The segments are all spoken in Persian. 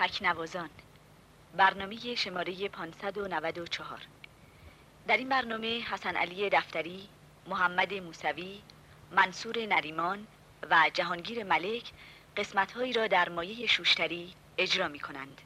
تکنوازان برنامه شماره 594 در این برنامه حسن علی دفتری، محمد موسوی، منصور نریمان و جهانگیر ملک قسمتهایی را در مایه شوشتری اجرا می کنند.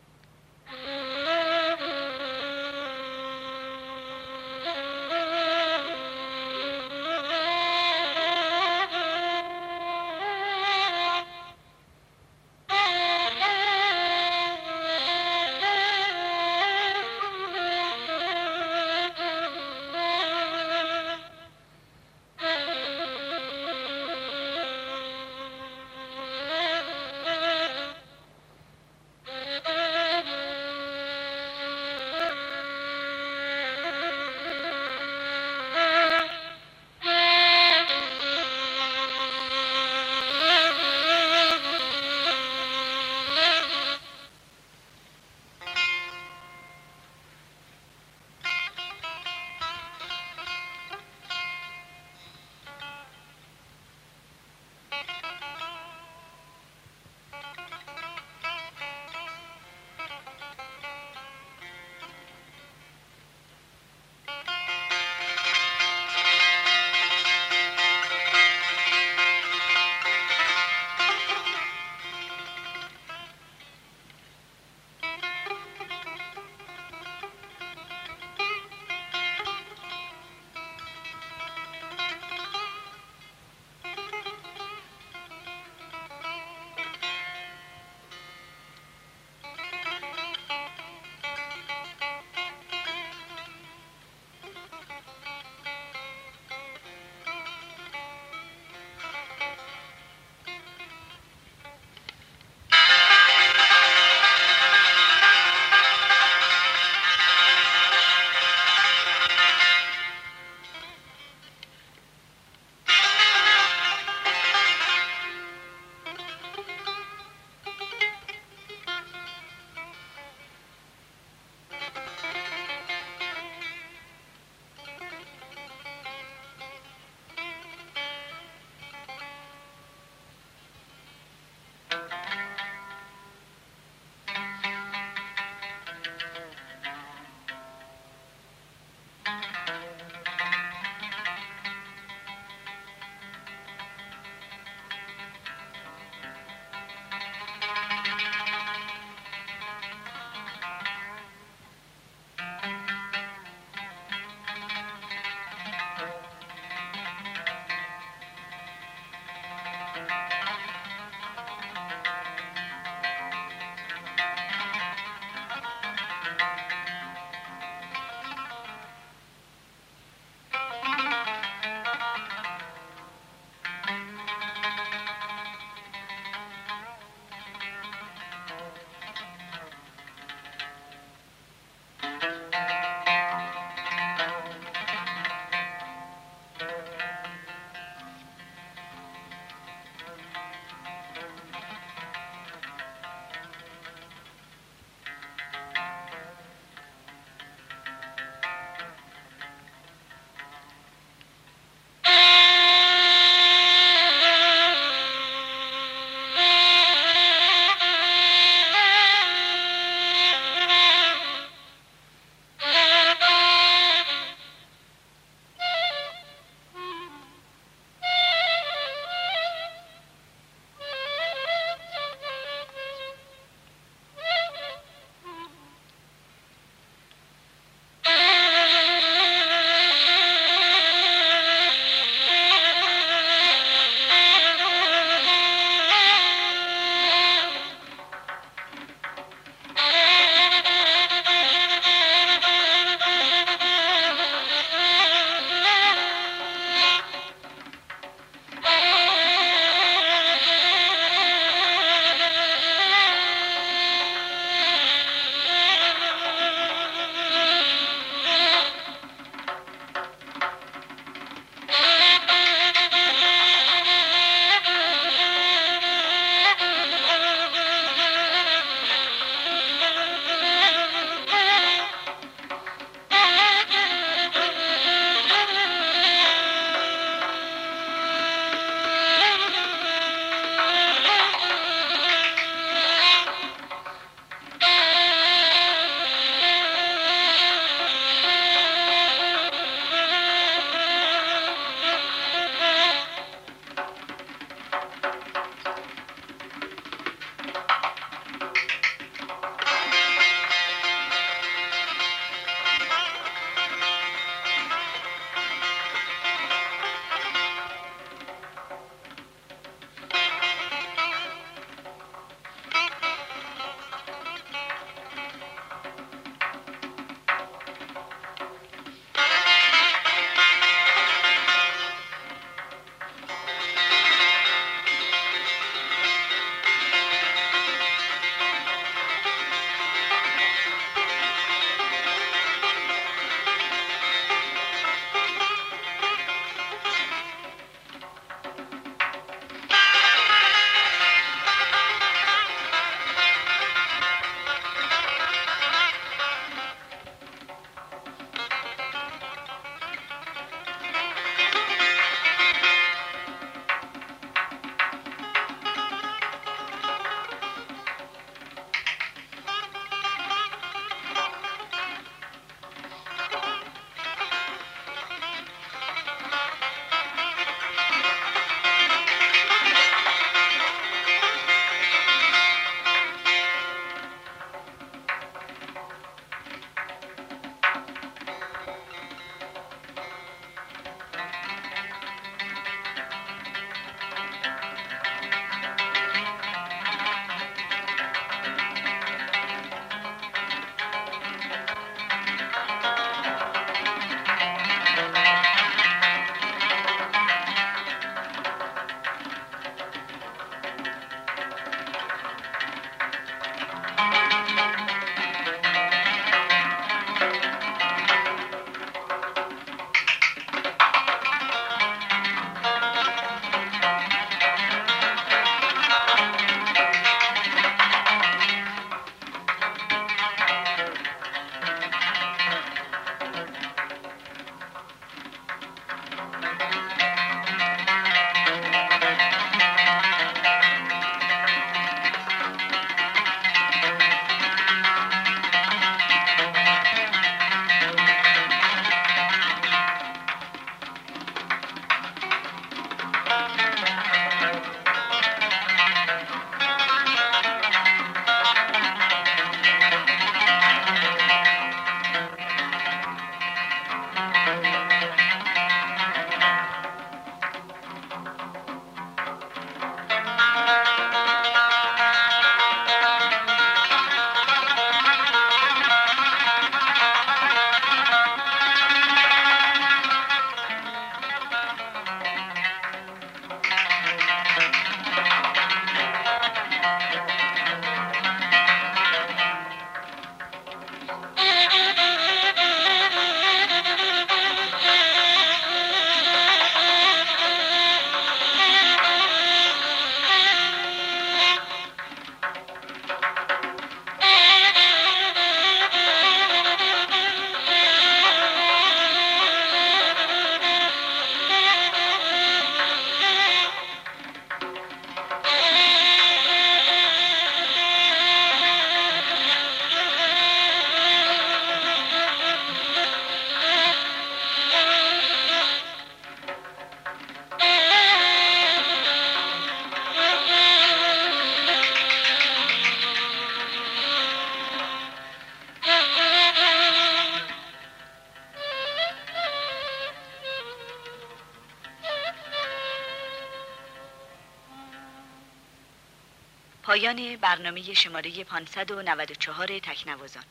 پایان برنامه شماره 594 تکنوازان.